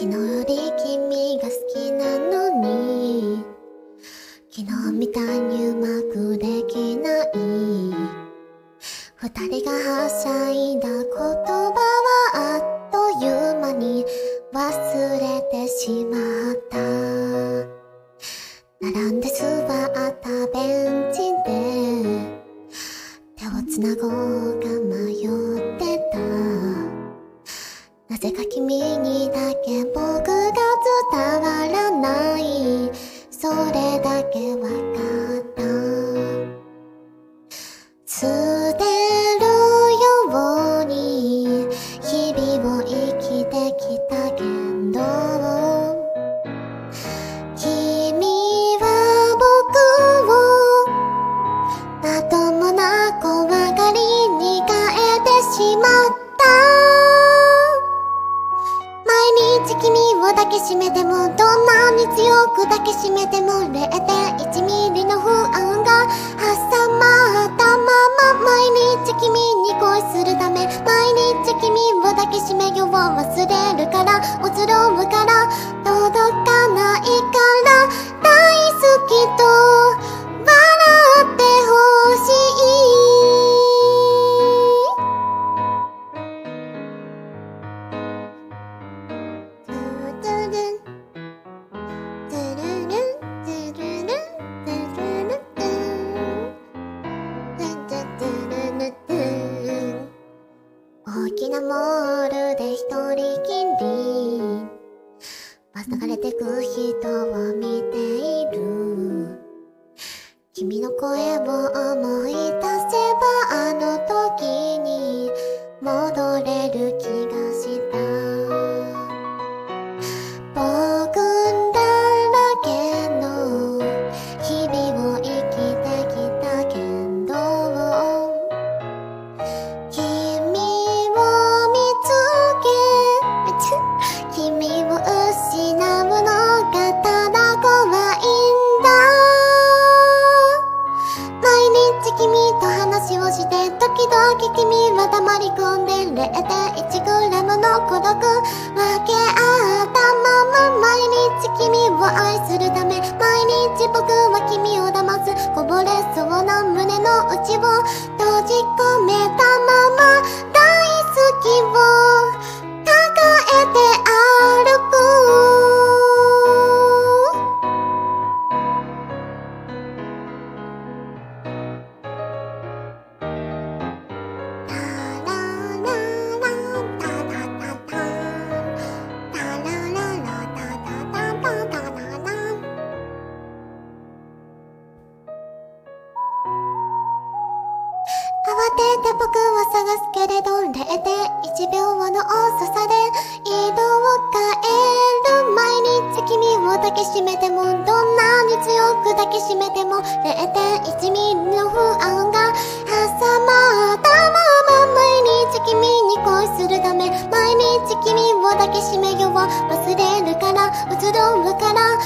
昨日より君が好きなのに。昨日みたいにうまくできない。二人がはしゃいだ言葉はなぜか君にだけ僕が伝わらないを抱きしめてもどんなに強く抱きしめても0.1ミリの不安が挟まったまま毎日君に恋するため毎日君を抱きしめよう忘れるからおつろうから届かないから大好きと流れてく人を見ている。君の声を思い出毎日君と話をして時々君は黙り込んで0.1グラムの孤独。分け合ったまま毎日君を愛するため毎日僕は君を騙す。こぼれそうな胸の内を閉じ込めたまま大好きを。てて僕は探すけれど0.1秒の遅さで色を変える毎日君を抱きしめてもどんなに強く抱きしめても0.1ミリの不安が挟まったまま毎日君に恋するため毎日君を抱きしめよう忘れるから移ろうから